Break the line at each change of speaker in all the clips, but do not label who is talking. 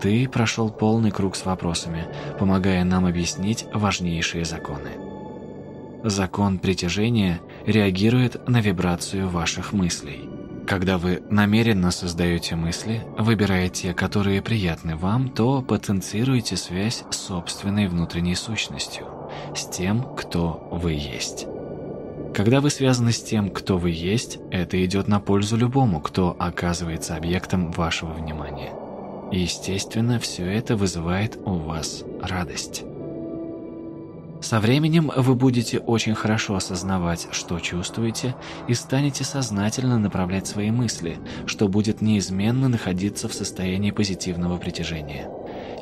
Ты прошел полный круг с вопросами, помогая нам объяснить важнейшие законы. Закон притяжения реагирует на вибрацию ваших мыслей. Когда вы намеренно создаете мысли, выбирая те, которые приятны вам, то потенцируете связь с собственной внутренней сущностью, с тем, кто вы есть. Когда вы связаны с тем, кто вы есть, это идет на пользу любому, кто оказывается объектом вашего внимания. И, естественно, все это вызывает у вас радость. Со временем вы будете очень хорошо осознавать, что чувствуете, и станете сознательно направлять свои мысли, что будет неизменно находиться в состоянии позитивного притяжения.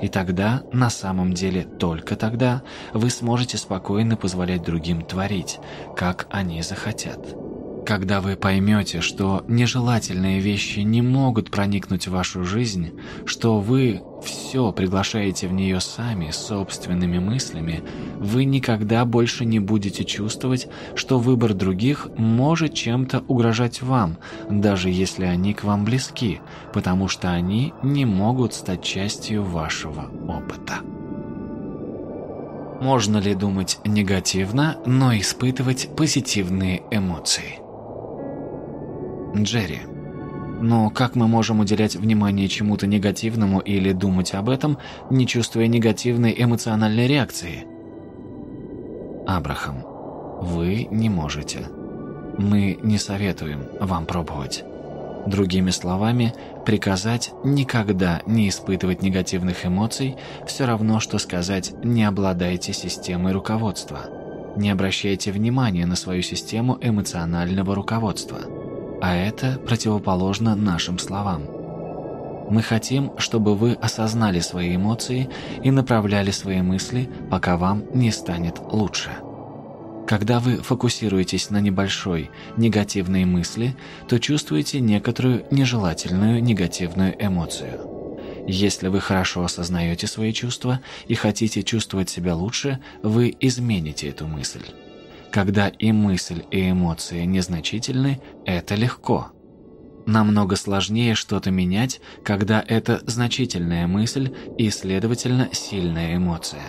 И тогда, на самом деле только тогда, вы сможете спокойно позволять другим творить, как они захотят. Когда вы поймете, что нежелательные вещи не могут проникнуть в вашу жизнь, что вы все приглашаете в нее сами, собственными мыслями, вы никогда больше не будете чувствовать, что выбор других может чем-то угрожать вам, даже если они к вам близки, потому что они не могут стать частью вашего опыта. Можно ли думать негативно, но испытывать позитивные эмоции? Джерри. Но как мы можем уделять внимание чему-то негативному или думать об этом, не чувствуя негативной эмоциональной реакции? Абрахам. Вы не можете. Мы не советуем вам пробовать. Другими словами, приказать никогда не испытывать негативных эмоций все равно, что сказать «не обладайте системой руководства». Не обращайте внимания на свою систему эмоционального руководства – а это противоположно нашим словам. Мы хотим, чтобы вы осознали свои эмоции и направляли свои мысли, пока вам не станет лучше. Когда вы фокусируетесь на небольшой негативной мысли, то чувствуете некоторую нежелательную негативную эмоцию. Если вы хорошо осознаете свои чувства и хотите чувствовать себя лучше, вы измените эту мысль. Когда и мысль, и эмоции незначительны, это легко. Намного сложнее что-то менять, когда это значительная мысль и, следовательно, сильная эмоция.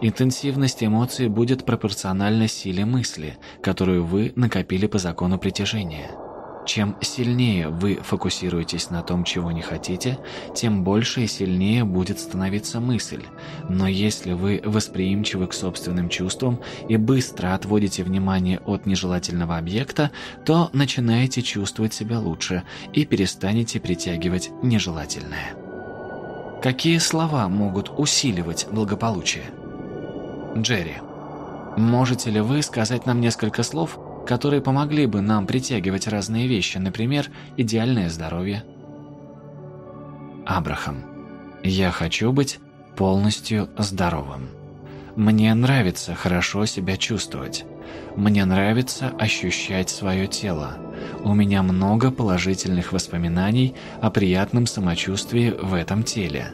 Интенсивность эмоций будет пропорциональна силе мысли, которую вы накопили по закону притяжения – чем сильнее вы фокусируетесь на том, чего не хотите, тем больше и сильнее будет становиться мысль. Но если вы восприимчивы к собственным чувствам и быстро отводите внимание от нежелательного объекта, то начинаете чувствовать себя лучше и перестанете притягивать нежелательное. Какие слова могут усиливать благополучие? Джерри, можете ли вы сказать нам несколько слов, которые помогли бы нам притягивать разные вещи, например, идеальное здоровье. Абрахам. Я хочу быть полностью здоровым. Мне нравится хорошо себя чувствовать. Мне нравится ощущать свое тело. У меня много положительных воспоминаний о приятном самочувствии в этом теле.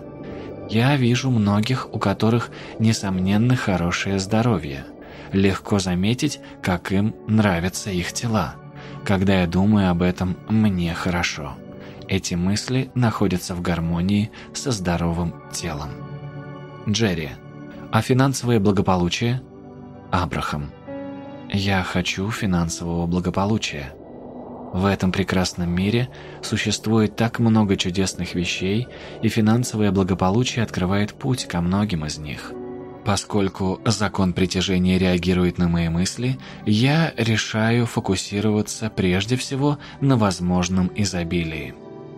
Я вижу многих, у которых, несомненно, хорошее здоровье – легко заметить, как им нравятся их тела. Когда я думаю об этом, мне хорошо. Эти мысли находятся в гармонии со здоровым телом. Джерри. А финансовое благополучие? Абрахам. Я хочу финансового благополучия. В этом прекрасном мире существует так много чудесных вещей, и финансовое благополучие открывает путь ко многим из них. Поскольку закон притяжения реагирует на мои мысли, я решаю фокусироваться прежде всего на возможном изобилии.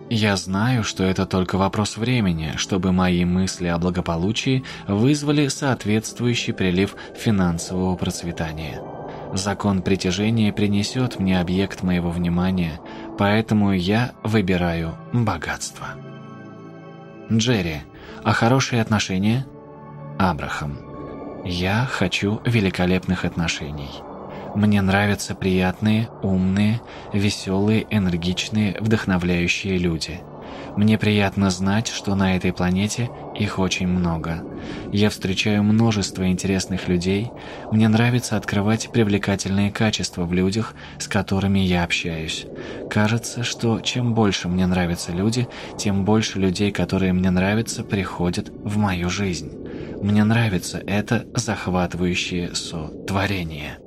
Я знаю, что это только вопрос времени, чтобы мои мысли о благополучии вызвали соответствующий прилив финансового процветания. Закон притяжения принесет мне объект моего внимания, поэтому я выбираю богатство. Джерри, а хорошие отношения – Абрахам. Я хочу великолепных отношений. Мне нравятся приятные, умные, веселые, энергичные, вдохновляющие люди. Мне приятно знать, что на этой планете их очень много. Я встречаю множество интересных людей. Мне нравится открывать привлекательные качества в людях, с которыми я общаюсь. Кажется, что чем больше мне нравятся люди, тем больше людей, которые мне нравятся, приходят в мою жизнь. Мне нравится это захватывающее сотворение.